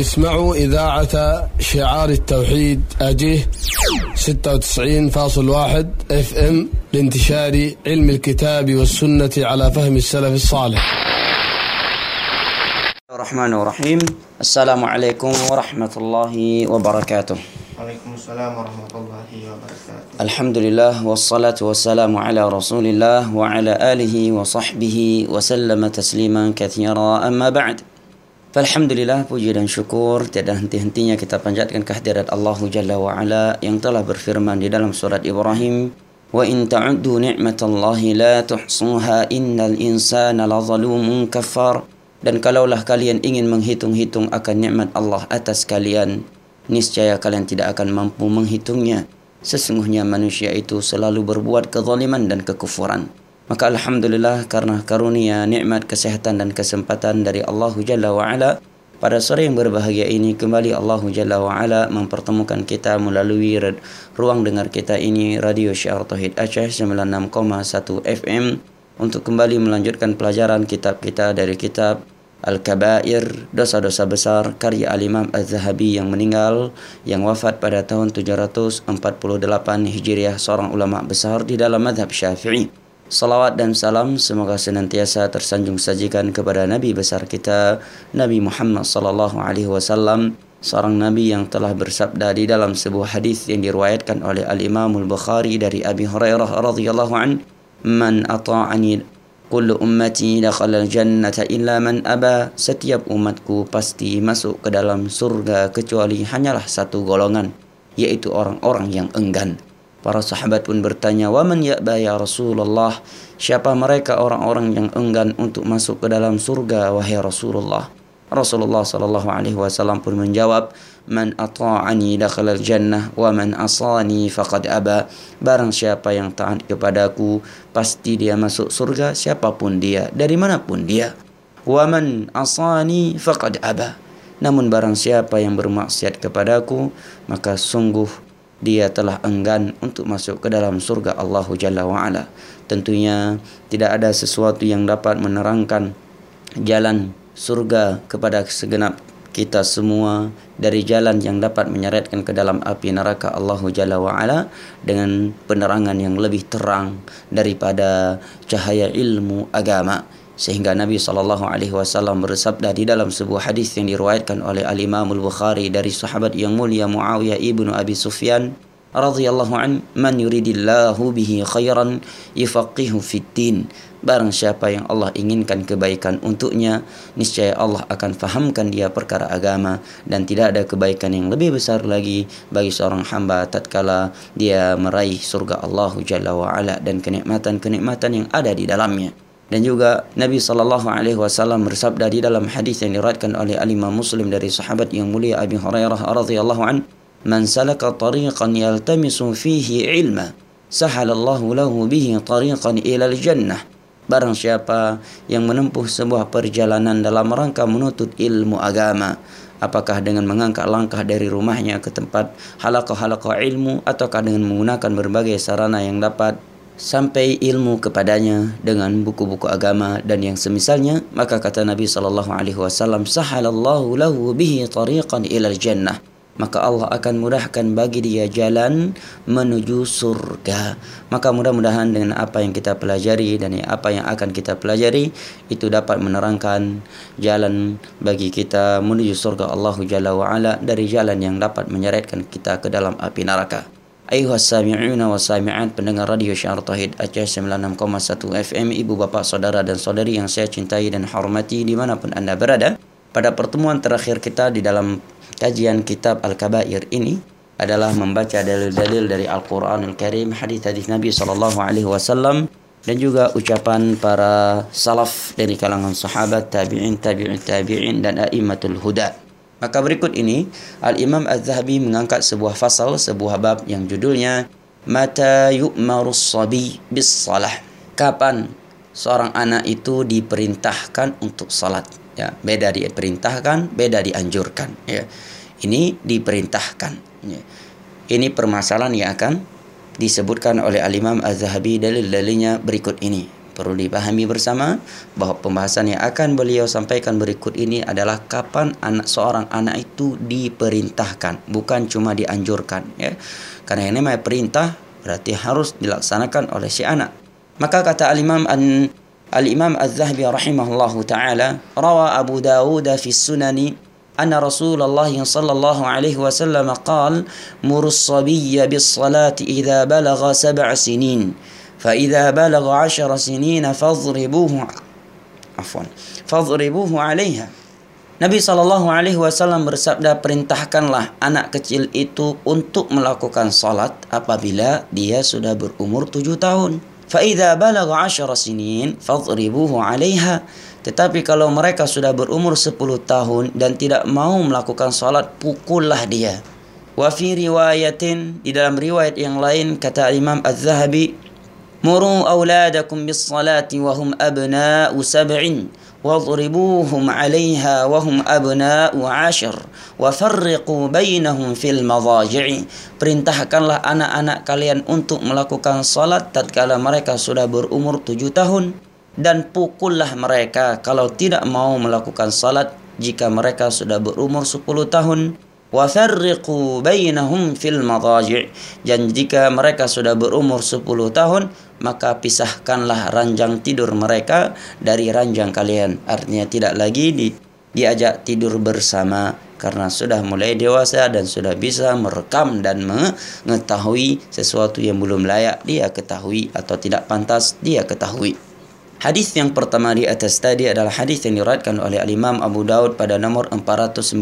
اسمعوا إذاعة شعار التوحيد أجيه 96.1 اف ام لانتشار علم الكتاب والسنة على فهم السلف الصالح. الرحمن الرحيم. السلام عليكم ورحمة الله وبركاته. Waalaikumsalam warahmatullahi wabarakatuh. الحمد لله والصلاة والسلام على رسول الله وعلى آله وصحبه وسلم تسليما كثيرا. أما بعد Alhamdulillah puji dan syukur tiada henti-hentinya kita panjatkan kehadirat Allah Jalla wa Ala yang telah berfirman di dalam surat Ibrahim wa in ta'uddu ni'matallahi la tuhsuha innal insana lazalumun kafar dan kalaulah kalian ingin menghitung-hitung akan nikmat Allah atas kalian niscaya kalian tidak akan mampu menghitungnya. Sesungguhnya manusia itu selalu berbuat kezaliman dan kekufuran Maka Alhamdulillah karena karunia nikmat kesehatan dan kesempatan dari Allah Jalla wa'ala pada sore yang berbahagia ini kembali Allah Jalla wa'ala mempertemukan kita melalui ruang dengar kita ini Radio Syiar Tauhid Aceh 96,1 FM untuk kembali melanjutkan pelajaran kitab kita dari kitab Al-Kabair, dosa-dosa besar karya Al-Imam Az-Zahabi yang meninggal yang wafat pada tahun 748 Hijriah seorang ulama besar di dalam madhab Syafi'i. Salawat dan salam semoga senantiasa tersanjung sajikan kepada Nabi besar kita Nabi Muhammad sallallahu alaihi wasallam seorang nabi yang telah bersabda di dalam sebuah hadis yang diriwayatkan oleh Al Imam Al Bukhari dari Abi Hurairah radhiyallahu an man ata'ani kullu ummati dakhala jannata illa man aba. Setiap umatku pasti masuk ke dalam surga kecuali hanyalah satu golongan yaitu orang-orang yang enggan Para sahabat pun bertanya, "Wa man ya'ba ya Rasulullah?" Siapa mereka orang-orang yang enggan untuk masuk ke dalam surga wahai Rasulullah? Rasulullah sallallahu alaihi wasallam pun menjawab, "Man ata'ani dakhala jannah wa man asani faqad aba." Barang siapa yang taat kepadaku, pasti dia masuk surga siapapun dia, dari manapun dia. Wa man asani faqad aba. Namun barang siapa yang bermaksiat kepadaku, maka sungguh dia telah enggan untuk masuk ke dalam surga Allah Jalla wa'ala. Tentunya tidak ada sesuatu yang dapat menerangkan jalan surga kepada segenap kita semua dari jalan yang dapat menyeretkan ke dalam api neraka Allah Jalla wa'ala dengan penerangan yang lebih terang daripada cahaya ilmu agama sehingga Nabi sallallahu alaihi wasallam bersabda di dalam sebuah hadis yang diriwayatkan oleh Al Imam Al Bukhari dari sahabat yang mulia Muawiyah ibnu Abi Sufyan radhiyallahu an man yuridillahu bihi khairan yufaqihu fid din. Barang siapa yang Allah inginkan kebaikan untuknya niscaya Allah akan fahamkan dia perkara agama dan tidak ada kebaikan yang lebih besar lagi bagi seorang hamba tatkala dia meraih surga Allah Jalla wa ala dan kenikmatan-kenikmatan yang ada di dalamnya dan juga Nabi sallallahu alaihi wasallam bersabda di dalam hadis yang diriwayatkan oleh Al Imam Muslim dari sahabat yang mulia Abi Hurairah radhiyallahu an man salaka tariqan yaltamisu fihi ilma sahalallahu lahu bihi tariqan ila al-jannah barang siapa yang menempuh sebuah perjalanan dalam rangka menuntut ilmu agama apakah dengan mengangkat langkah dari rumahnya ke tempat halaqah-halaqah ilmu ataukah dengan menggunakan berbagai sarana yang dapat sampai ilmu kepadanya dengan buku-buku agama dan yang semisalnya maka kata Nabi sallallahu alaihi wasallam sahalallahu lahu bihi tariqan ila jannah maka Allah akan mudahkan bagi dia jalan menuju surga. Maka mudah-mudahan dengan apa yang kita pelajari dan apa yang akan kita pelajari itu dapat menerangkan jalan bagi kita menuju surga Allah Jalla wa ala dari jalan yang dapat menyeretkan kita ke dalam api neraka. Ayuhas sami'una wa sami'at pendengar radio Syiar Tauhid Aceh 96,1 FM Ibu bapak saudara dan saudari yang saya cintai dan hormati dimanapun anda berada Pada pertemuan terakhir kita di dalam kajian kitab Al-Kabair ini adalah membaca dalil-dalil dari Al-Quranul Karim hadis-hadis Nabi Sallallahu Alaihi Wasallam dan juga ucapan para salaf dari kalangan sahabat, tabi'in, tabi'in, tabi'in dan a'immatul huda. Maka berikut ini Al-Imam Az-Zahabi mengangkat sebuah fasal, sebuah bab yang judulnya Mata yu'marus sabi bis salah. Kapan seorang anak itu diperintahkan untuk salat? Ya, beda diperintahkan, beda dianjurkan. Ya, ini diperintahkan. Ya. Ini permasalahan yang akan disebutkan oleh Al Imam Az Zahabi dalil-dalilnya berikut ini. Perlu dipahami bersama bahwa pembahasan yang akan beliau sampaikan berikut ini adalah kapan anak seorang anak itu diperintahkan, bukan cuma dianjurkan ya. Karena ini namanya perintah berarti harus dilaksanakan oleh si anak. Maka kata al-Imam an Al-Imam Az-Zahabi rahimahullahu taala rawa Abu Dawud fi Sunani أن رسول الله صلى الله عليه وسلم قال مر الصبي بالصلاة إذا بلغ سبع سنين فإذا بلغ عشر سنين فاضربوه عفوا فاضربوه عليها Nabi Shallallahu Alaihi Wasallam bersabda perintahkanlah anak kecil itu untuk melakukan salat apabila dia sudah berumur tujuh tahun. فإذا بلغ عشر سنين فاضربوه عليها tetapi kalau mereka sudah berumur 10 tahun dan tidak mau melakukan salat pukullah dia wa fi riwayatin di dalam riwayat yang lain kata Imam Az-Zahabi muru auladakum bis salati wa hum abna'u sab'in واضربوهم عليها وهم أبناء عشر وفرقوا بينهم في المضاجع perintahkanlah anak-anak kalian untuk melakukan salat tatkala mereka sudah berumur tujuh tahun dan pukullah mereka kalau tidak mau melakukan salat jika mereka sudah berumur 10 tahun wafarriqu bainahum fil madaji' dan jika mereka sudah berumur 10 tahun maka pisahkanlah ranjang tidur mereka dari ranjang kalian. Artinya tidak lagi di, diajak tidur bersama karena sudah mulai dewasa dan sudah bisa merekam dan mengetahui sesuatu yang belum layak dia ketahui atau tidak pantas dia ketahui Hadis yang pertama di atas tadi adalah hadis yang diriwayatkan oleh Al-Imam Abu Daud pada nomor 494,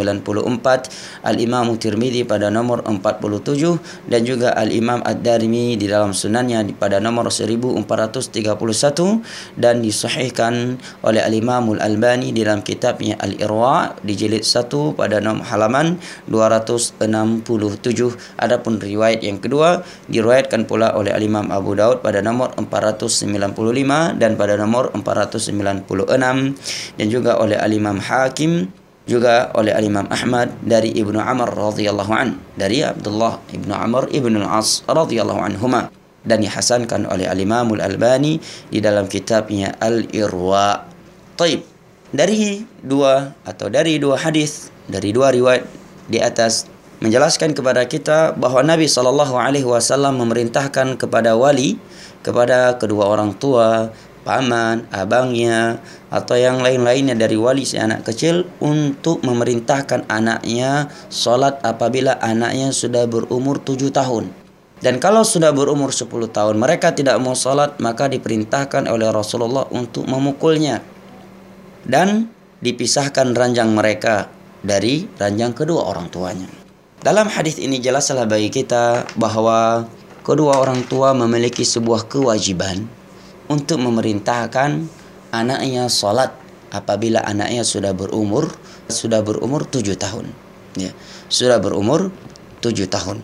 Al-Imam Tirmidzi pada nomor 47 dan juga Al-Imam Ad-Darimi di dalam sunannya pada nomor 1431 dan disahihkan oleh Al-Imam Al-Albani di dalam kitabnya Al-Irwa di jilid 1 pada nomor halaman 267. Adapun riwayat yang kedua diriwayatkan pula oleh Al-Imam Abu Daud pada nomor 495 dan pada nomor nomor 496 dan juga oleh al-Imam Hakim juga oleh al-Imam Ahmad dari Ibnu Amr radhiyallahu an dari Abdullah Ibnu Amr Ibnu Al-As radhiyallahu anhuma dan dihasankan oleh al-Imam Al-Albani di dalam kitabnya Al-Irwa. Taib. Dari dua atau dari dua hadis dari dua riwayat di atas menjelaskan kepada kita bahwa Nabi Shallallahu Alaihi Wasallam memerintahkan kepada wali, kepada kedua orang tua, paman, abangnya, atau yang lain-lainnya dari wali si anak kecil untuk memerintahkan anaknya sholat apabila anaknya sudah berumur tujuh tahun. Dan kalau sudah berumur 10 tahun mereka tidak mau sholat maka diperintahkan oleh Rasulullah untuk memukulnya. Dan dipisahkan ranjang mereka dari ranjang kedua orang tuanya. Dalam hadis ini jelaslah bagi kita bahwa kedua orang tua memiliki sebuah kewajiban untuk memerintahkan anaknya sholat apabila anaknya sudah berumur sudah berumur tujuh tahun. Ya sudah berumur tujuh tahun.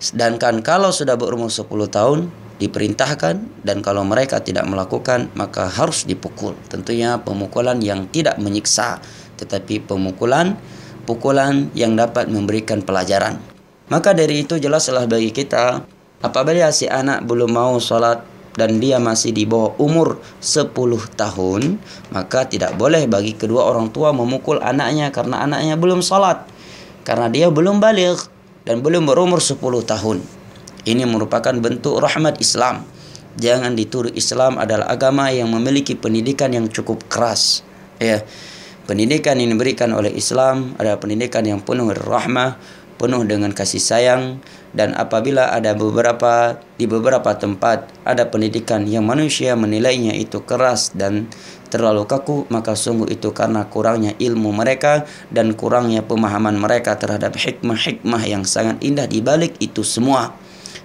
Sedangkan kalau sudah berumur sepuluh tahun diperintahkan dan kalau mereka tidak melakukan maka harus dipukul. Tentunya pemukulan yang tidak menyiksa tetapi pemukulan pukulan yang dapat memberikan pelajaran. Maka dari itu jelaslah bagi kita apabila si anak belum mau sholat dan dia masih di bawah umur 10 tahun, maka tidak boleh bagi kedua orang tua memukul anaknya karena anaknya belum salat. Karena dia belum balik dan belum berumur 10 tahun. Ini merupakan bentuk rahmat Islam. Jangan dituduh Islam adalah agama yang memiliki pendidikan yang cukup keras. Ya. Pendidikan yang diberikan oleh Islam adalah pendidikan yang penuh rahmah, penuh dengan kasih sayang dan apabila ada beberapa di beberapa tempat ada pendidikan yang manusia menilainya itu keras dan terlalu kaku maka sungguh itu karena kurangnya ilmu mereka dan kurangnya pemahaman mereka terhadap hikmah-hikmah yang sangat indah di balik itu semua.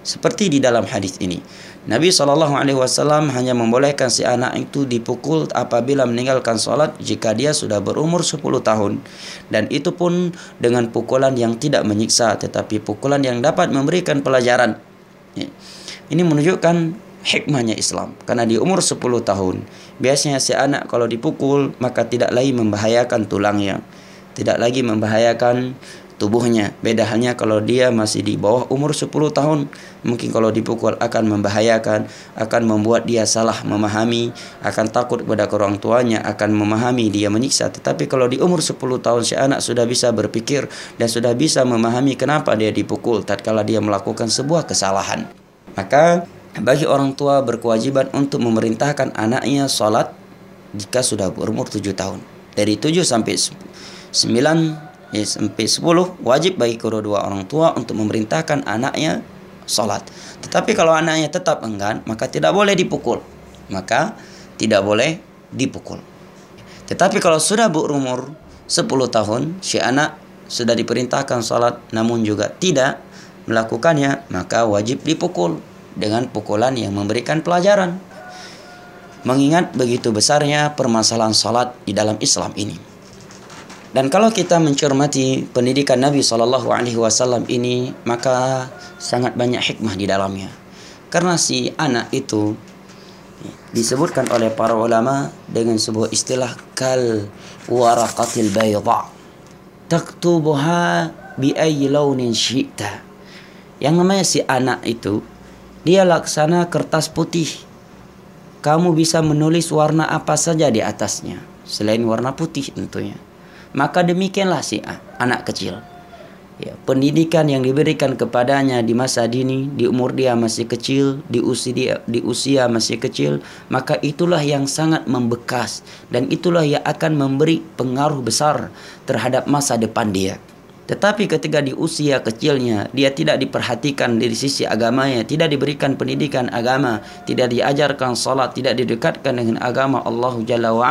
Seperti di dalam hadis ini Nabi Shallallahu Alaihi Wasallam hanya membolehkan si anak itu dipukul apabila meninggalkan sholat jika dia sudah berumur 10 tahun dan itu pun dengan pukulan yang tidak menyiksa tetapi pukulan yang dapat memberikan pelajaran. Ya. Ini menunjukkan hikmahnya Islam karena di umur 10 tahun biasanya si anak kalau dipukul maka tidak lagi membahayakan tulangnya, tidak lagi membahayakan tubuhnya. Beda halnya kalau dia masih di bawah umur 10 tahun, mungkin kalau dipukul akan membahayakan, akan membuat dia salah memahami, akan takut kepada orang tuanya, akan memahami dia menyiksa. Tetapi kalau di umur 10 tahun si anak sudah bisa berpikir dan sudah bisa memahami kenapa dia dipukul tatkala dia melakukan sebuah kesalahan. Maka bagi orang tua berkewajiban untuk memerintahkan anaknya sholat jika sudah berumur 7 tahun. Dari 7 sampai 9 sampai 10 wajib bagi kedua-dua orang tua untuk memerintahkan anaknya sholat. Tetapi kalau anaknya tetap enggan, maka tidak boleh dipukul. Maka tidak boleh dipukul. Tetapi kalau sudah berumur 10 tahun, si anak sudah diperintahkan sholat namun juga tidak melakukannya, maka wajib dipukul dengan pukulan yang memberikan pelajaran. Mengingat begitu besarnya permasalahan sholat di dalam Islam ini. Dan kalau kita mencermati pendidikan Nabi Shallallahu Alaihi Wasallam ini, maka sangat banyak hikmah di dalamnya. Karena si anak itu disebutkan oleh para ulama dengan sebuah istilah kal waraqatil bayda taktubuha bi ayyi launin syi'ta. Yang namanya si anak itu dia laksana kertas putih. Kamu bisa menulis warna apa saja di atasnya selain warna putih tentunya maka demikianlah si anak kecil. Ya, pendidikan yang diberikan kepadanya di masa dini, di umur dia masih kecil, di usia dia, di usia masih kecil, maka itulah yang sangat membekas dan itulah yang akan memberi pengaruh besar terhadap masa depan dia. Tetapi ketika di usia kecilnya dia tidak diperhatikan dari sisi agamanya, tidak diberikan pendidikan agama, tidak diajarkan salat, tidak didekatkan dengan agama Allah Jalla wa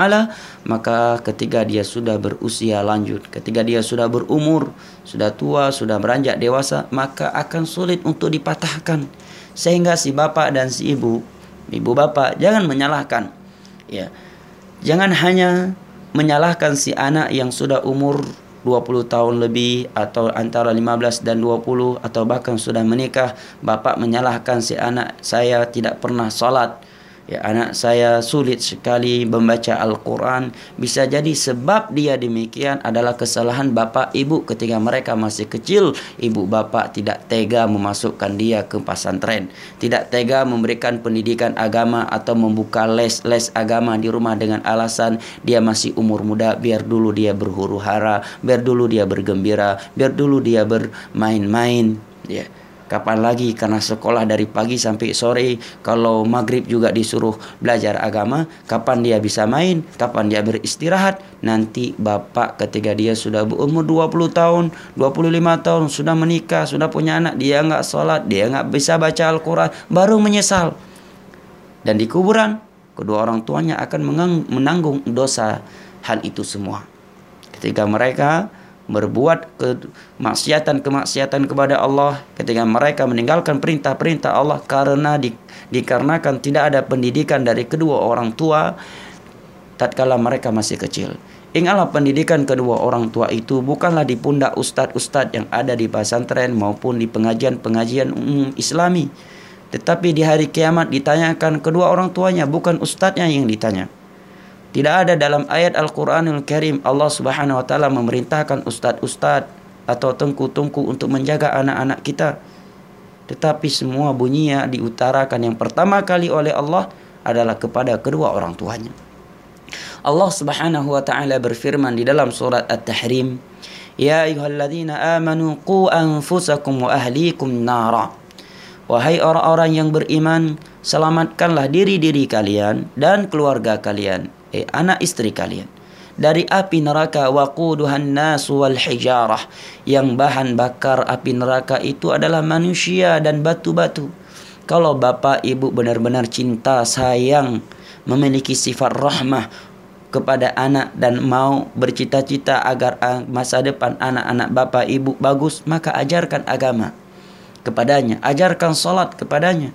maka ketika dia sudah berusia lanjut, ketika dia sudah berumur, sudah tua, sudah beranjak dewasa, maka akan sulit untuk dipatahkan. Sehingga si bapak dan si ibu, ibu bapak jangan menyalahkan. Ya. Jangan hanya menyalahkan si anak yang sudah umur 20 tahun lebih atau antara 15 dan 20 atau bahkan sudah menikah bapak menyalahkan si anak saya tidak pernah salat ya anak saya sulit sekali membaca Al-Quran. Bisa jadi sebab dia demikian adalah kesalahan bapak ibu ketika mereka masih kecil. Ibu bapak tidak tega memasukkan dia ke pesantren. Tidak tega memberikan pendidikan agama atau membuka les-les agama di rumah dengan alasan dia masih umur muda. Biar dulu dia berhuru hara biar dulu dia bergembira biar dulu dia bermain-main. Ya Kapan lagi? Karena sekolah dari pagi sampai sore. Kalau maghrib juga disuruh belajar agama Kapan dia bisa main? Kapan dia beristirahat? Nanti bapak ketika dia sudah berumur 20 tahun 25 tahun Sudah menikah Sudah punya anak Dia nggak sholat Dia nggak bisa baca Al-Quran Baru menyesal. Dan di kuburan Kedua orang tuanya akan menanggung dosa hal itu semua. Ketika mereka berbuat kemaksiatan-kemaksiatan kepada Allah ketika mereka meninggalkan perintah-perintah Allah karena di, dikarenakan tidak ada pendidikan dari kedua orang tua tatkala mereka masih kecil. Ingatlah pendidikan kedua orang tua itu bukanlah di pundak ustadz-ustadz yang ada di pesantren maupun di pengajian-pengajian umum islami. Tetapi di hari kiamat ditanyakan kedua orang tuanya bukan ustadznya yang ditanya. Tidak ada dalam ayat Al-Quranul Karim Allah Subhanahu wa taala memerintahkan ustadz-ustadz atau tengku-tengku untuk menjaga anak-anak kita. Tetapi semua bunyinya diutarakan yang pertama kali oleh Allah adalah kepada kedua orang tuanya. Allah Subhanahu wa taala berfirman di dalam surat At-Tahrim, "Ya ayyuhalladzina amanu qu anfusakum wa ahlikum nara." Wahai orang-orang yang beriman, selamatkanlah diri-diri kalian dan keluarga kalian eh, anak istri kalian. Dari api neraka waquduhan nasu wal hijarah. Yang bahan bakar api neraka itu adalah manusia dan batu-batu. Kalau bapak ibu benar-benar cinta sayang memiliki sifat rahmah kepada anak dan mau bercita-cita agar masa depan anak-anak bapak ibu bagus maka ajarkan agama kepadanya. Ajarkan salat kepadanya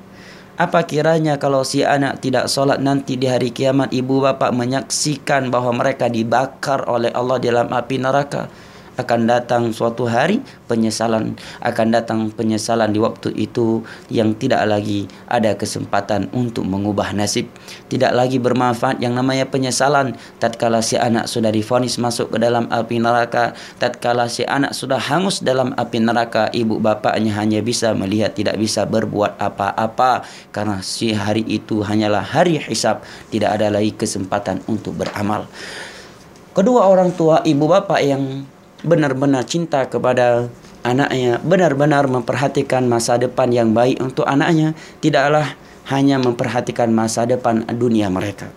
apa kiranya kalau si anak tidak sholat nanti di hari kiamat ibu bapak menyaksikan bahwa mereka dibakar oleh Allah dalam api neraka. Akan datang suatu hari penyesalan akan datang penyesalan di waktu itu yang tidak lagi ada kesempatan untuk mengubah nasib. Tidak lagi bermanfaat yang namanya penyesalan. Tatkala si anak sudah difonis masuk ke dalam api neraka tatkala si anak sudah hangus dalam api neraka ibu bapaknya hanya bisa melihat tidak bisa berbuat apa-apa. Karena si hari itu hanyalah hari hisab tidak ada lagi kesempatan untuk beramal. Kedua orang tua ibu bapak yang benar-benar cinta kepada anaknya, benar-benar memperhatikan masa depan yang baik untuk anaknya, tidaklah hanya memperhatikan masa depan dunia mereka.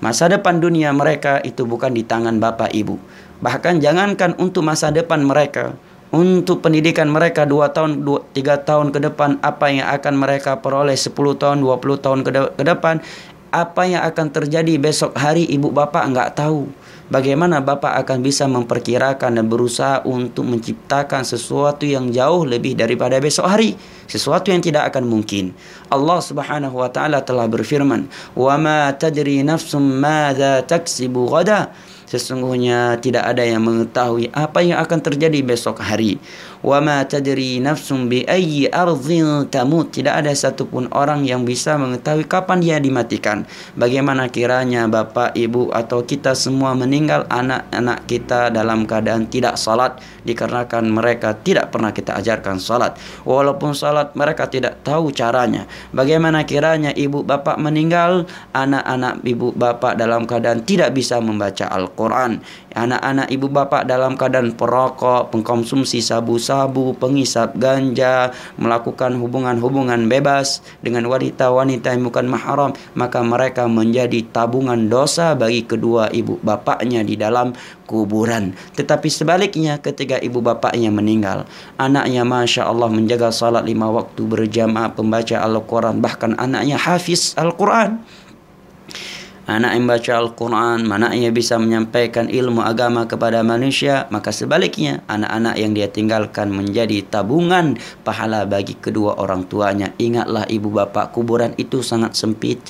Masa depan dunia mereka itu bukan di tangan bapak ibu. Bahkan jangankan untuk masa depan mereka, untuk pendidikan mereka 2 tahun, 2, 3 tahun ke depan, apa yang akan mereka peroleh 10 tahun, 20 tahun ke, ke depan, apa yang akan terjadi besok hari ibu bapak enggak tahu. Bagaimana Bapak akan bisa memperkirakan dan berusaha untuk menciptakan sesuatu yang jauh lebih daripada besok hari? Sesuatu yang tidak akan mungkin. Allah Subhanahu wa taala telah berfirman, "Wa ma tadri nafsum madza taksibu ghada." Sesungguhnya tidak ada yang mengetahui apa yang akan terjadi besok hari. Wa ma tadri nafsum bi ayyi ardhin tamut. Tidak ada satupun orang yang bisa mengetahui kapan dia dimatikan. Bagaimana kiranya bapak, ibu atau kita semua meninggal anak-anak kita dalam keadaan tidak salat dikarenakan mereka tidak pernah kita ajarkan salat. Walaupun salat mereka tidak tahu caranya. Bagaimana kiranya ibu bapak meninggal anak-anak ibu bapak dalam keadaan tidak bisa membaca Al-Qur'an Quran. Anak-anak ibu bapa dalam keadaan perokok, pengkonsumsi sabu-sabu, pengisap ganja, melakukan hubungan-hubungan bebas dengan wanita-wanita yang bukan mahram, maka mereka menjadi tabungan dosa bagi kedua ibu bapaknya di dalam kuburan. Tetapi sebaliknya ketika ibu bapaknya meninggal, anaknya Masya Allah menjaga salat lima waktu berjamaah pembaca Al-Quran, bahkan anaknya hafiz Al-Quran anak yang baca Al-Quran, ia bisa menyampaikan ilmu agama kepada manusia, maka sebaliknya anak-anak yang dia tinggalkan menjadi tabungan pahala bagi kedua orang tuanya. Ingatlah ibu bapak, kuburan itu sangat sempit.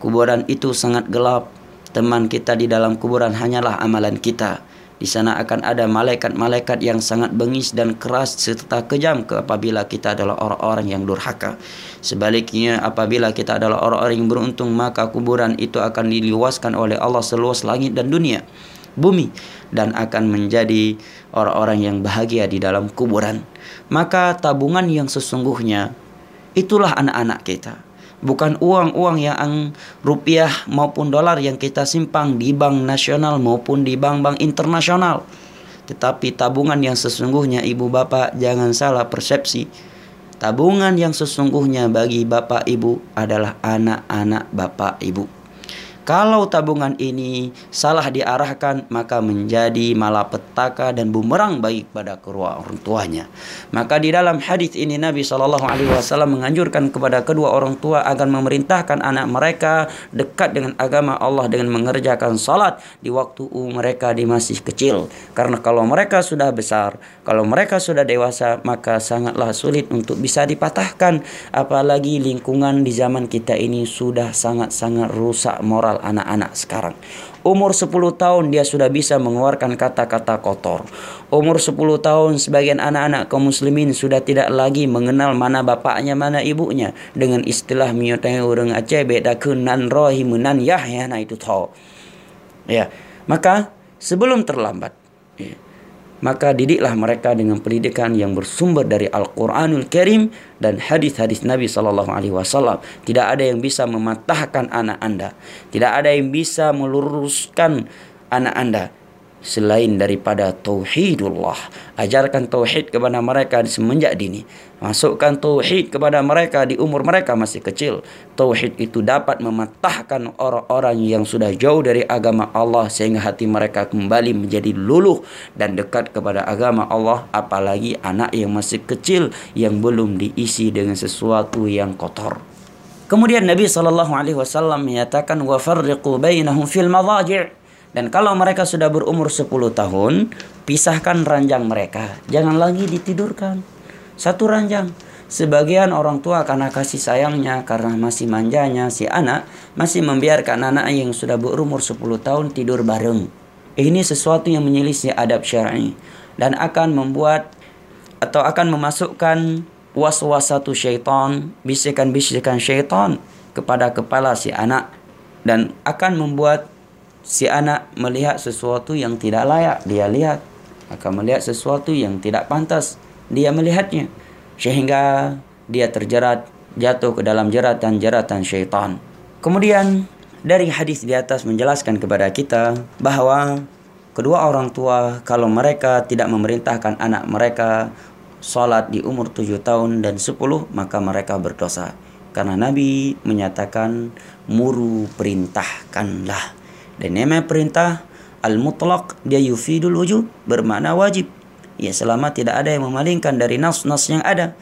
Kuburan itu sangat gelap. Teman kita di dalam kuburan hanyalah amalan kita. Di sana akan ada malaikat-malaikat yang sangat bengis dan keras serta kejam apabila kita adalah orang-orang yang durhaka. Sebaliknya apabila kita adalah orang-orang yang beruntung maka kuburan itu akan diluaskan oleh Allah seluas langit dan dunia bumi dan akan menjadi orang-orang yang bahagia di dalam kuburan. Maka tabungan yang sesungguhnya itulah anak-anak kita bukan uang-uang yang rupiah maupun dolar yang kita simpang di bank nasional maupun di bank-bank internasional. Tetapi tabungan yang sesungguhnya ibu bapak jangan salah persepsi. Tabungan yang sesungguhnya bagi bapak ibu adalah anak-anak bapak ibu. Kalau tabungan ini salah diarahkan maka menjadi malapetaka dan bumerang baik pada kedua orang tuanya. Maka di dalam hadis ini Nabi Shallallahu Alaihi Wasallam menganjurkan kepada kedua orang tua agar memerintahkan anak mereka dekat dengan agama Allah dengan mengerjakan salat di waktu mereka di masih kecil. Karena kalau mereka sudah besar, kalau mereka sudah dewasa maka sangatlah sulit untuk bisa dipatahkan. Apalagi lingkungan di zaman kita ini sudah sangat-sangat rusak moral moral anak-anak sekarang. Umur 10 tahun dia sudah bisa mengeluarkan kata-kata kotor. Umur 10 tahun sebagian anak-anak kaum muslimin sudah tidak lagi mengenal mana bapaknya mana ibunya dengan istilah miyoteng urang Aceh beda kenan rohi menan yahya nah itu tahu. Ya, maka sebelum terlambat ya, maka didiklah mereka dengan pendidikan yang bersumber dari Al-Qur'anul Karim dan hadis-hadis Nabi sallallahu alaihi wasallam. Tidak ada yang bisa mematahkan anak Anda. Tidak ada yang bisa meluruskan anak Anda selain daripada tauhidullah. Ajarkan tauhid kepada mereka semenjak dini. Masukkan tauhid kepada mereka di umur mereka masih kecil. Tauhid itu dapat mematahkan orang-orang yang sudah jauh dari agama Allah sehingga hati mereka kembali menjadi luluh dan dekat kepada agama Allah apalagi anak yang masih kecil yang belum diisi dengan sesuatu yang kotor. Kemudian Nabi sallallahu alaihi wasallam menyatakan wa farriqu bainahum fil madaji' Dan kalau mereka sudah berumur 10 tahun, pisahkan ranjang mereka. Jangan lagi ditidurkan. Satu ranjang. Sebagian orang tua karena kasih sayangnya, karena masih manjanya si anak, masih membiarkan anak yang sudah berumur 10 tahun tidur bareng. Ini sesuatu yang menyelisih adab syar'i dan akan membuat atau akan memasukkan was-wasatu syaitan, bisikan-bisikan syaitan kepada kepala si anak dan akan membuat si anak melihat sesuatu yang tidak layak dia lihat akan melihat sesuatu yang tidak pantas dia melihatnya sehingga dia terjerat jatuh ke dalam jeratan-jeratan syaitan. Kemudian dari hadis di atas menjelaskan kepada kita bahwa kedua orang tua kalau mereka tidak memerintahkan anak mereka salat di umur 7 tahun dan 10 maka mereka berdosa. Karena Nabi menyatakan muru perintahkanlah dan nama perintah al-mutlaq dia yufidul wujub bermakna wajib ya selama tidak ada yang memalingkan dari nas-nas yang ada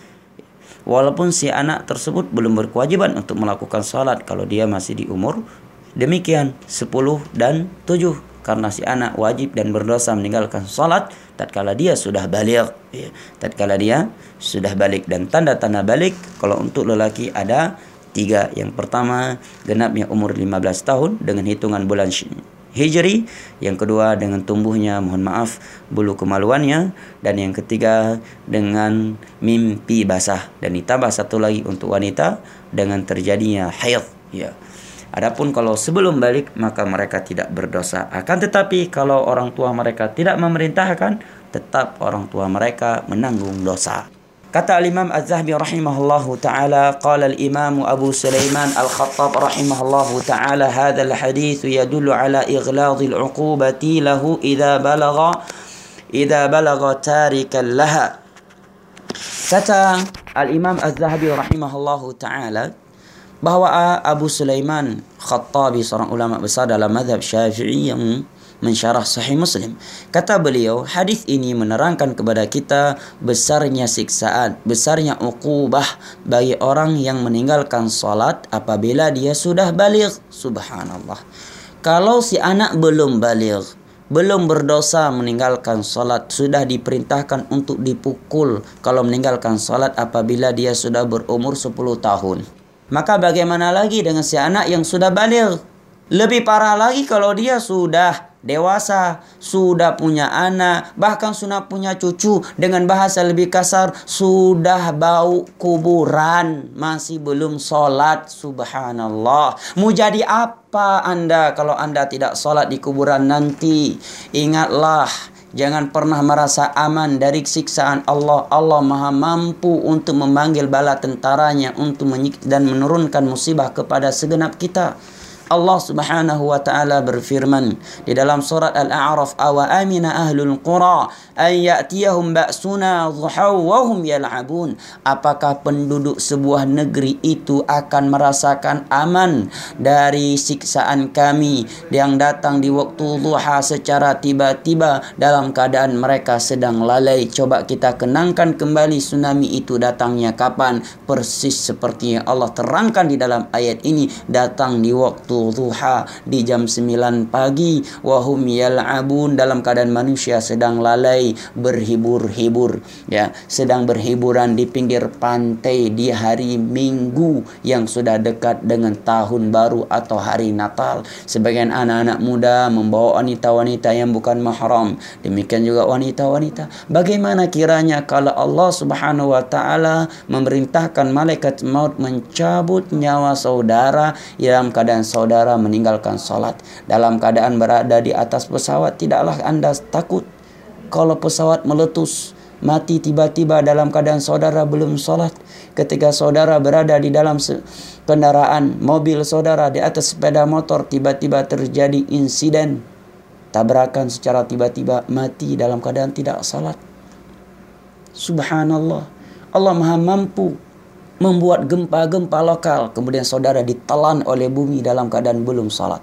walaupun si anak tersebut belum berkewajiban untuk melakukan salat kalau dia masih di umur demikian 10 dan 7 karena si anak wajib dan berdosa meninggalkan salat tatkala dia sudah balik ya. tatkala dia sudah balik dan tanda-tanda balik kalau untuk lelaki ada tiga. Yang pertama genapnya umur 15 tahun dengan hitungan bulan Hijri. Yang kedua dengan tumbuhnya mohon maaf bulu kemaluannya. Dan yang ketiga dengan mimpi basah. Dan ditambah satu lagi untuk wanita dengan terjadinya haid. Ya. Adapun kalau sebelum balik maka mereka tidak berdosa. Akan tetapi kalau orang tua mereka tidak memerintahkan, tetap orang tua mereka menanggung dosa. Kata Imam Az-Zahabi rahimahullahu taala, qala al-Imam Abu Sulaiman Al-Khattab rahimahullahu taala, hadha al-hadith yadullu ala ighlad al-uqubati lahu idza balagha idza balagha tarikan laha. Kata Al-Imam Az-Zahabi rahimahullahu taala, bahawa Abu Sulaiman Khattabi seorang ulama besar dalam mazhab Syafi'i yang mensyarah Sahih Muslim. Kata beliau, hadis ini menerangkan kepada kita besarnya siksaan, besarnya uqubah bagi orang yang meninggalkan salat apabila dia sudah balik. Subhanallah. Kalau si anak belum balik, belum berdosa meninggalkan salat sudah diperintahkan untuk dipukul kalau meninggalkan salat apabila dia sudah berumur 10 tahun. Maka bagaimana lagi dengan si anak yang sudah balik? Lebih parah lagi kalau dia sudah dewasa, sudah punya anak, bahkan sudah punya cucu dengan bahasa lebih kasar, sudah bau kuburan, masih belum sholat, subhanallah. Mau jadi apa anda kalau anda tidak sholat di kuburan nanti? Ingatlah, Jangan pernah merasa aman dari siksaan Allah. Allah maha mampu untuk memanggil bala tentaranya untuk dan menurunkan musibah kepada segenap kita. Allah Subhanahu wa taala berfirman di dalam surat Al-A'raf awa amina ahlul qura ay ya'tiyahum ba'suna dhuhaw wa hum yal'abun? Apakah penduduk sebuah negeri itu akan merasakan aman dari siksaan kami yang datang di waktu duha secara tiba-tiba dalam keadaan mereka sedang lalai? Coba kita kenangkan kembali tsunami itu datangnya kapan? Persis seperti yang Allah terangkan di dalam ayat ini datang di waktu duha di jam 9 pagi. Wahum yal'abun dalam keadaan manusia sedang lalai berhibur-hibur ya. Sedang berhiburan di pinggir pantai di hari Minggu yang sudah dekat dengan tahun baru atau hari Natal. Sebagian anak-anak muda membawa wanita-wanita yang bukan mahram. Demikian juga wanita-wanita. Bagaimana kiranya kalau Allah Subhanahu wa taala memerintahkan malaikat maut mencabut nyawa saudara dalam keadaan saudara saudara meninggalkan salat dalam keadaan berada di atas pesawat tidaklah anda takut kalau pesawat meletus mati tiba-tiba dalam keadaan saudara belum salat. Ketika saudara berada di dalam kendaraan mobil saudara di atas sepeda motor tiba-tiba terjadi insiden. Tabrakan secara tiba-tiba mati dalam keadaan tidak salat. Subhanallah. Allah maha mampu membuat gempa-gempa lokal, kemudian saudara ditelan oleh bumi dalam keadaan belum salat.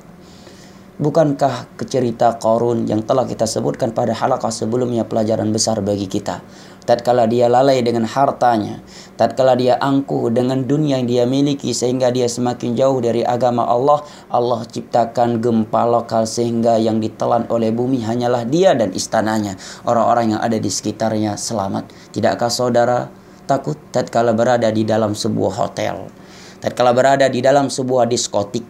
Bukankah kecerita Korun yang telah kita sebutkan pada halakah sebelumnya pelajaran besar bagi kita? Tatkala dia lalai dengan hartanya, tatkala dia angkuh dengan dunia yang dia miliki sehingga dia semakin jauh dari agama Allah, Allah ciptakan gempa lokal sehingga yang ditelan oleh bumi hanyalah dia dan istananya. Orang-orang yang ada di sekitarnya selamat. Tidakkah saudara takut tatkala berada di dalam sebuah hotel, tatkala berada di dalam sebuah diskotik,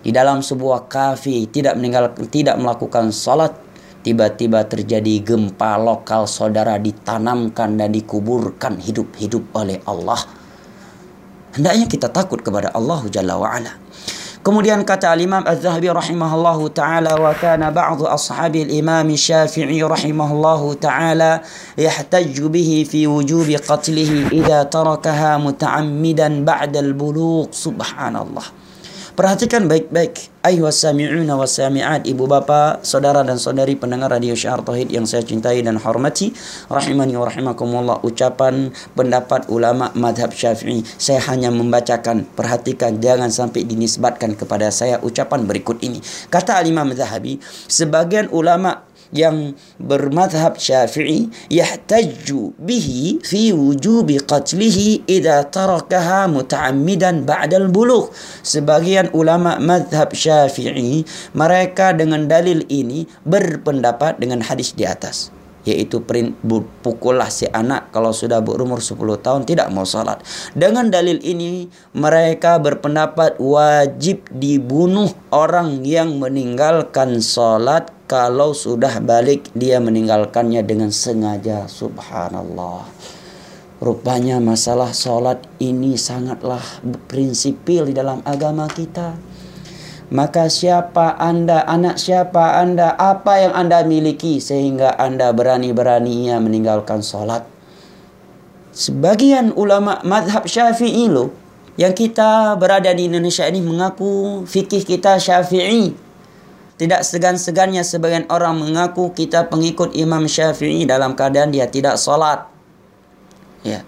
di dalam sebuah kafe, tidak meninggal tidak melakukan salat, tiba-tiba terjadi gempa lokal saudara ditanamkan dan dikuburkan hidup-hidup oleh Allah. Hendaknya kita takut kepada Allah Jalla wa'ala. Kemudian kata Imam Az-Zahabi rahimahullahu taala wa kana ba'd ashabi al-Imam Syafi'i rahimahullahu taala yahtajju bihi fi wujub qatlihi idza tarakaha muta'ammidan ba'da al-bulugh subhanallah. Perhatikan baik-baik. Ayuhas sami'una wa sami'at. Ibu bapa, saudara dan saudari pendengar radio Syiar Tauhid yang saya cintai dan hormati. Rahimani wa rahimakumullah. Ucapan pendapat ulama madhab Syafi'i. Saya hanya membacakan. Perhatikan jangan sampai dinisbatkan kepada saya ucapan berikut ini. Kata Al-Imam Zahabi sebagian ulama yang bermadhab syafi'i yahtajju bihi fi wujubi qatlihi idza tarakaha muta'ammidan ba'dal bulugh sebagian ulama madhab syafi'i mereka dengan dalil ini berpendapat dengan hadis di atas yaitu pukullah si anak kalau sudah berumur 10 tahun tidak mau salat. Dengan dalil ini mereka berpendapat wajib dibunuh orang yang meninggalkan salat kalau sudah balik dia meninggalkannya dengan sengaja subhanallah. Rupanya masalah salat ini sangatlah prinsipil di dalam agama kita. Maka siapa anda, anak siapa anda, apa yang anda miliki sehingga anda berani-beraninya meninggalkan sholat. Sebagian ulama madhab syafi'i lo yang kita berada di Indonesia ini mengaku fikih kita syafi'i. Tidak segan-segannya sebagian orang mengaku kita pengikut Imam Syafi'i dalam keadaan dia tidak sholat. Ya.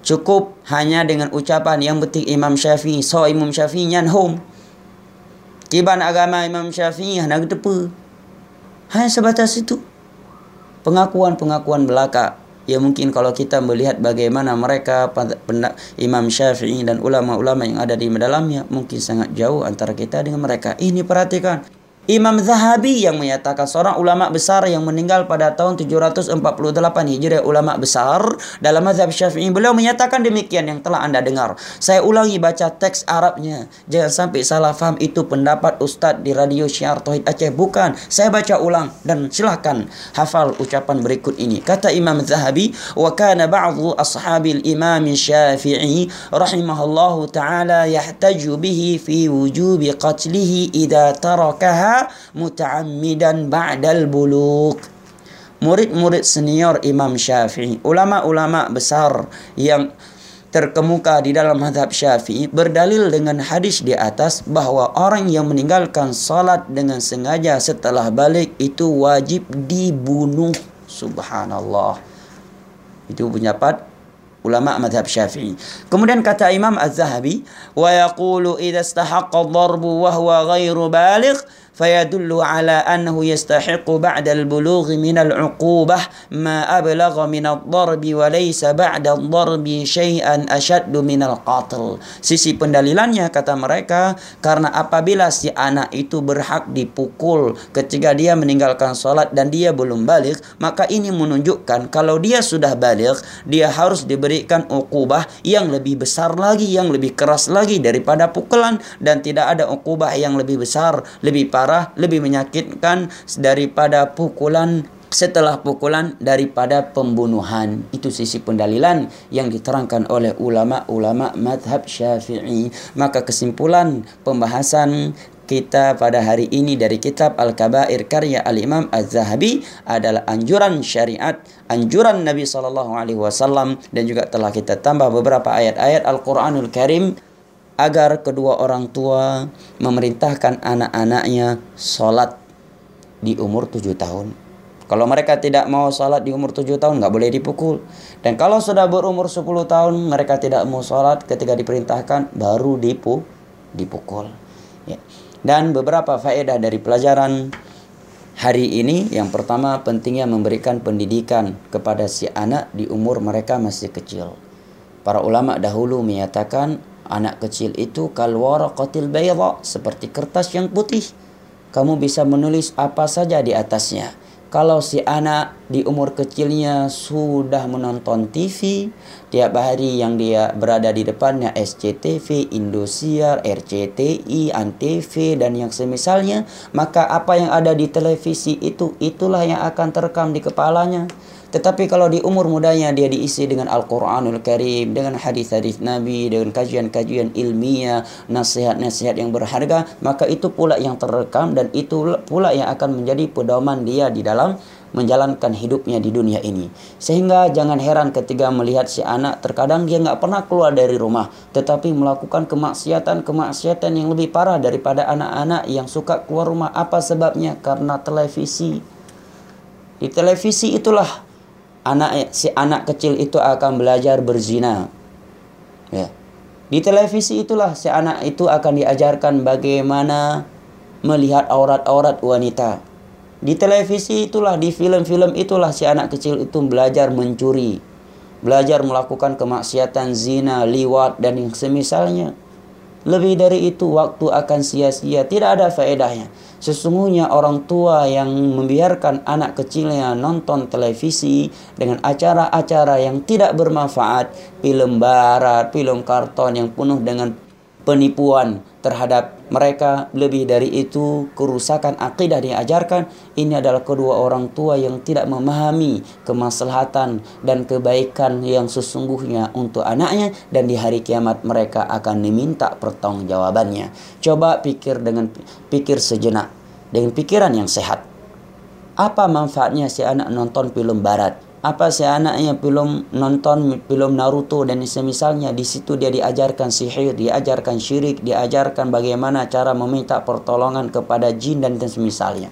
Cukup hanya dengan ucapan yang betik Imam Syafi'i. So Imam Syafi'i nyanhum. Kiban agama Imam Syafi'i hendak tepu. Hanya sebatas itu. Pengakuan-pengakuan belaka. Ya mungkin kalau kita melihat bagaimana mereka Imam Syafi'i dan ulama-ulama yang ada di dalamnya mungkin sangat jauh antara kita dengan mereka. Ini perhatikan. Imam Zahabi yang menyatakan seorang ulama besar yang meninggal pada tahun 748 Hijriah ulama besar dalam mazhab Syafi'i beliau menyatakan demikian yang telah Anda dengar. Saya ulangi baca teks Arabnya. Jangan sampai salah faham itu pendapat Ustadz di radio Syiar Tauhid Aceh bukan. Saya baca ulang dan silakan hafal ucapan berikut ini. Kata Imam Zahabi, "Wa kana ba'dhu ashabil Imam Syafi'i rahimahullahu taala yahtaju bihi fi wujubi qatlihi idza tarakaha muta'ammidan ba'dal buluk. Murid-murid senior Imam Syafi'i ulama-ulama besar yang terkemuka di dalam madhab syafi'i berdalil dengan hadis di atas bahwa orang yang meninggalkan salat dengan sengaja setelah balik itu wajib dibunuh. Subhanallah. Itu pendapat ulama madhab syafi'i. Kemudian kata Imam Az-Zahabi wa yaqulu idza istahaqqa ad-darbu wa huwa ghairu baligh فيدل على أنه يستحق بعد البلوغ من العقوبة ما أبلغ من الضرب وليس بعد الضرب شيئا أشد من القتل sisi pendalilannya kata mereka karena apabila si anak itu berhak dipukul ketika dia meninggalkan sholat dan dia belum balik maka ini menunjukkan kalau dia sudah balik dia harus diberikan ukubah yang lebih besar lagi yang lebih keras lagi daripada pukulan dan tidak ada ukubah yang lebih besar lebih parah parah, lebih menyakitkan daripada pukulan setelah pukulan daripada pembunuhan. Itu sisi pendalilan yang diterangkan oleh ulama-ulama madhab syafi'i. Maka kesimpulan pembahasan kita pada hari ini dari kitab Al-Kabair karya Al-Imam Az-Zahabi adalah anjuran syariat, anjuran Nabi sallallahu alaihi wasallam dan juga telah kita tambah beberapa ayat-ayat Al-Qur'anul Karim agar kedua orang tua memerintahkan anak-anaknya sholat di umur tujuh tahun. Kalau mereka tidak mau sholat di umur tujuh tahun nggak boleh dipukul. Dan kalau sudah berumur 10 tahun mereka tidak mau sholat ketika diperintahkan baru dipu, dipukul. Ya. Dan beberapa faedah dari pelajaran hari ini yang pertama pentingnya memberikan pendidikan kepada si anak di umur mereka masih kecil. Para ulama dahulu menyatakan Anak kecil itu kalwaraqatil bayda seperti kertas yang putih. Kamu bisa menulis apa saja di atasnya. kalau si anak di umur kecilnya sudah menonton TV tiap hari yang dia berada di depannya SCTV, Indosiar, RCTI, Antv dan yang semisalnya maka apa yang ada di televisi itu itulah yang akan terekam di kepalanya tetapi kalau di umur mudanya dia diisi dengan Al-Quranul Karim, dengan hadis-hadis Nabi, dengan kajian-kajian ilmiah, nasihat-nasihat yang berharga, maka itu pula yang terekam dan itu pula yang akan menjadi pedoman dia di dalam menjalankan hidupnya di dunia ini. Sehingga jangan heran ketika melihat si anak terkadang dia nggak pernah keluar dari rumah, tetapi melakukan kemaksiatan-kemaksiatan yang lebih parah daripada anak-anak yang suka keluar rumah. Apa sebabnya? Karena televisi. Di televisi itulah anak si anak kecil itu akan belajar berzina. Ya. Di televisi itulah si anak itu akan diajarkan bagaimana melihat aurat-aurat wanita. Di televisi itulah, di film-film itulah si anak kecil itu belajar mencuri, belajar melakukan kemaksiatan zina, liwat dan yang semisalnya. Lebih dari itu waktu akan sia-sia, tidak ada faedahnya. Sesungguhnya orang tua yang membiarkan anak kecilnya nonton televisi dengan acara-acara yang tidak bermanfaat, film barat, film karton yang penuh dengan penipuan terhadap mereka. Lebih dari itu kerusakan akidah diajarkan. Ini adalah kedua orang tua yang tidak memahami kemaslahatan dan kebaikan yang sesungguhnya untuk anaknya. Dan di hari kiamat mereka akan diminta pertanggungjawabannya. Coba pikir dengan pikir sejenak dengan pikiran yang sehat. Apa manfaatnya si anak nonton film barat apa si anaknya belum nonton film Naruto dan semisalnya di situ dia diajarkan sihir, diajarkan syirik, diajarkan bagaimana cara meminta pertolongan kepada jin dan semisalnya.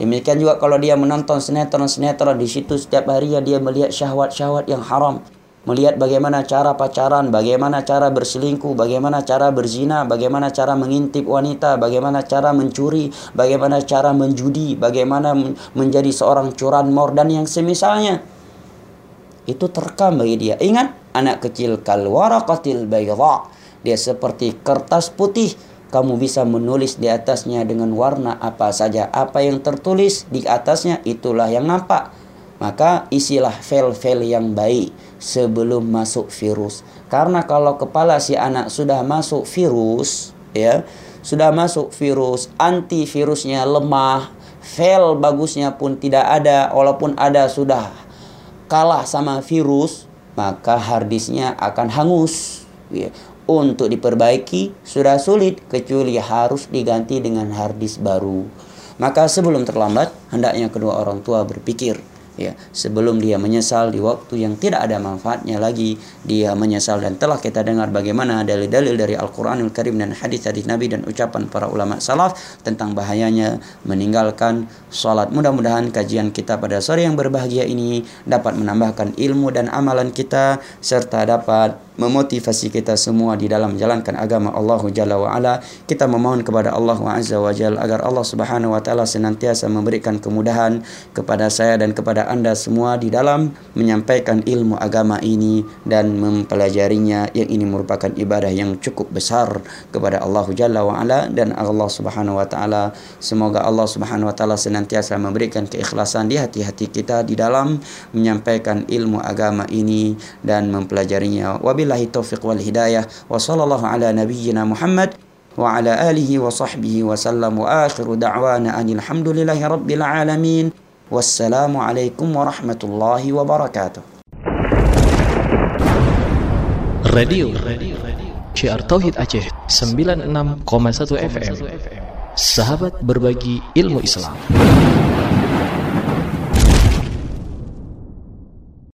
Demikian juga kalau dia menonton sinetron-sinetron di situ setiap hari dia melihat syahwat-syahwat yang haram, melihat bagaimana cara pacaran, bagaimana cara berselingkuh, bagaimana cara berzina, bagaimana cara mengintip wanita, bagaimana cara mencuri, bagaimana cara menjudi, bagaimana menjadi seorang curanmor dan yang semisalnya itu terekam bagi dia. Ingat, anak kecil kalwaraqatil bayda. Dia seperti kertas putih. Kamu bisa menulis di atasnya dengan warna apa saja. Apa yang tertulis di atasnya itulah yang nampak. Maka isilah file-file yang baik sebelum masuk virus. Karena kalau kepala si anak sudah masuk virus, ya, sudah masuk virus, antivirusnya lemah, file bagusnya pun tidak ada, walaupun ada sudah kalah sama virus, maka harddisknya akan hangus. Ya. Untuk diperbaiki sudah sulit kecuali harus diganti dengan harddisk baru. Maka sebelum terlambat, hendaknya kedua orang tua berpikir ya sebelum dia menyesal di waktu yang tidak ada manfaatnya lagi dia menyesal dan telah kita dengar bagaimana dalil-dalil dari Al-Qur'anul Karim dan hadis-hadis Nabi dan ucapan para ulama salaf tentang bahayanya meninggalkan salat. Mudah-mudahan kajian kita pada sore yang berbahagia ini dapat menambahkan ilmu dan amalan kita serta dapat memotivasi kita semua di dalam menjalankan agama Allah Jalla wa ala. Kita memohon kepada Allah Azza wa Jalla agar Allah Subhanahu wa taala senantiasa memberikan kemudahan kepada saya dan kepada Anda semua di dalam menyampaikan ilmu agama ini dan mempelajarinya yang ini merupakan ibadah yang cukup besar kepada Allah Jalla wa ala dan Allah Subhanahu wa taala semoga Allah Subhanahu wa taala senantiasa memberikan keikhlasan di hati-hati kita di dalam menyampaikan ilmu agama ini dan mempelajarinya. Wabil وبالله التوفيق والهداية وصلى الله على نبينا محمد وعلى آله وصحبه وسلم وآخر دعوانا أن الحمد لله رب العالمين. والسلام عليكم ورحمة الله وبركاته. Radio CR Tauhid Aceh 96,1 FM Sahabat berbagi ilmu Islam